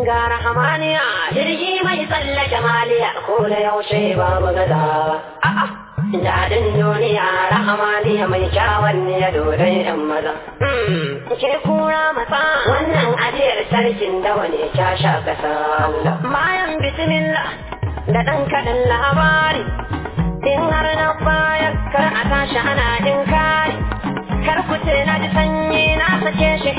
ga rahamaniya jirgi mai tsalle maliya ko da yaushe ba mu a'a daɗin duniya rahamaniya mai kyawun ya dodon yan maza. Hmm, ke kura masa wannan ajiyar sarkin dawa wani ya sha kasa. Mayan bisimillah da ɗan kaɗan labari in har na bayar kar a tashi ana jin kar ku ce na ji sanyi na sake shi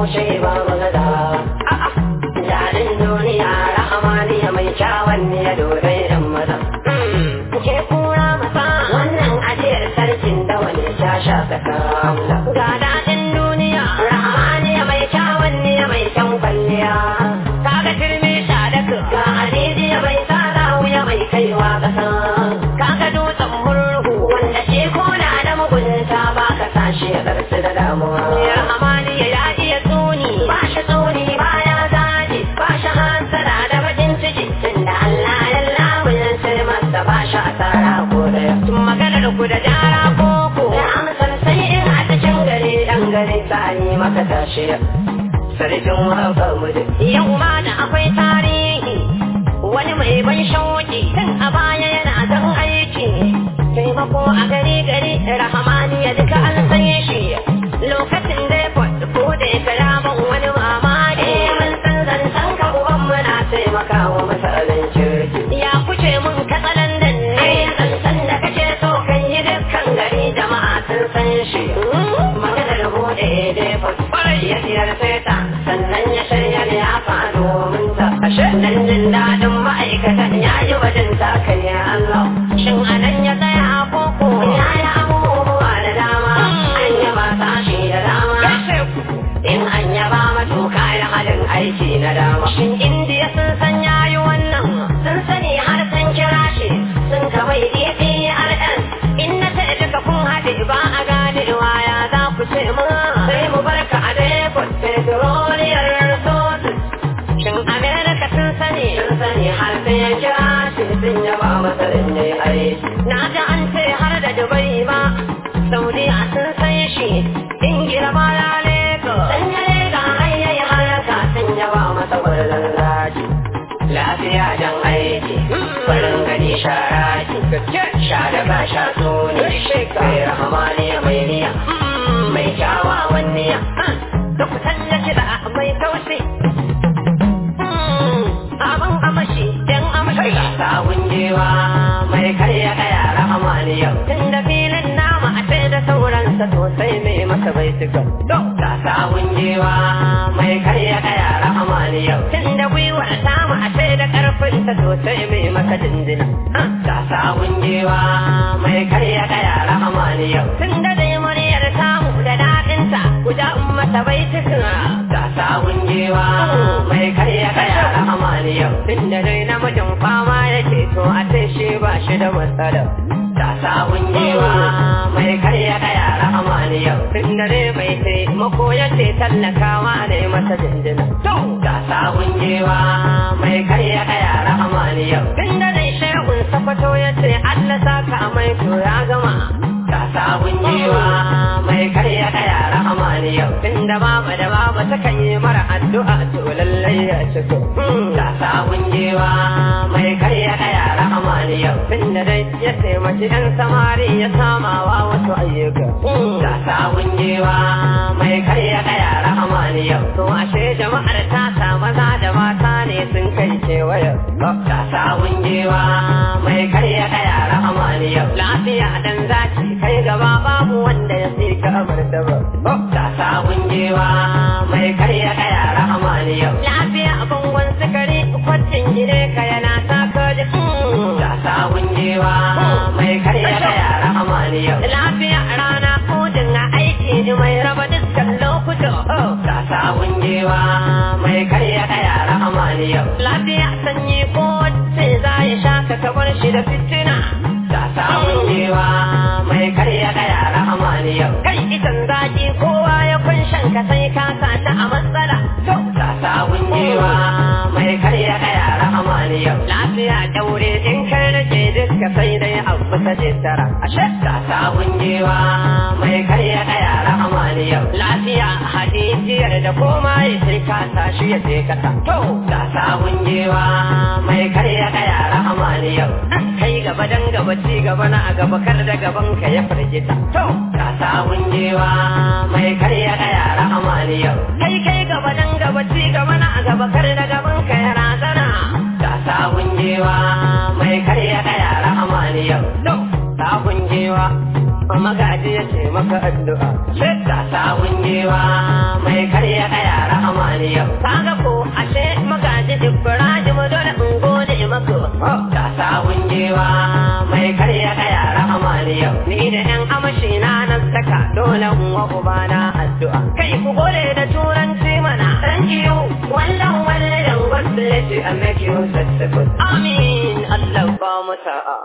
haushe ba magana jarin duniya rahamaniya mai kyawun ya dodai yan maza. Ke kura masa wannan ajiyar sarkin da wani ya sha saka ku da jara koko da amsar sai in a cikin gare dan gare sani maka tashi sarkin wafa mudu. Yau ma da akwai tarihi wani mai ban shauki tun a baya yana zan aiki. Taimako a gari gari rahama musulun ne ai. Na ji an ce har da dubai ba saudi a sun san shi ingila ba ya leko sun ya leka ai ya yi haraka sun ya ba masa gwarzon zaki lafiya jan aiki mm. farin gani shara ki sha da ba sha ta zo sai mai maka jinjina. Ah, ta sawun jewa mai karya kaya rahamani yau. Tun da dai muryar samu da daɗinta guda ummata bai tuka. Ta sawun jewa mai karya kaya rahamani yau. Tun da dai namijin fama ya ce to a sai shi ba shi da matsala. Ta sawun jewa mai karya kaya rahamani yau. Tun da dai bai taimako ya ce tallakawa ne masa jinjina. Ta addu'a to lallai ya ciko ta sawun jewa mai karya kaya rahamani yau. Tunda dai ya taimaki yan samari ya samawa wasu ayyuka. Ta sawun jewa mai karya kaya rahamani yau. To ashe jama'ar ta sa maza da mata ne sun kai kewaya ta sawun jewa mai karya kaya rahamani yau. Lafiya dan zaki kai gaba babu wanda ya fi kamar da ba. Ta sawun jewa jewa mai karya kaya rahamani yau. Lafiya sanyi ko wacce za ya sha da fitina. Jewa mai karya kai itan zaki kowa ya kunshan ka sai ka a matsala. Jewa mai karya kaya lafiya daure in kai rage duka sai dai abu ta jittara da koma ya sai ka tashi ya je kasa to ta sawun jewa mai karya kaya rahamani yau. Kai gaba dan gaba ci gaba na a gaba kar da gaban ka ya firgita. To ta sawun jewa mai karya kaya rahamani yau. Kai kai gaba dan gaba ci gaba na a gaba kar da gaban ka ya razana. Ta sawun jewa mai karya kaya rahamani yau. To sawun jewa magaji ya ce maka addu'a. Ta sawun jewa mai karya kaya rahamani yau. Kaga ko ashe magaji Ibrahim dole in gode maka. Ta sawun jewa mai karya kaya rahamani yau. Ni da yan amashi na nan saka dole in wa ubana addu'a. Kai ku gode da turanci mana. Thank you. Wallan wallan bless you and make you successful. Amin. Allah ba mu sa'a.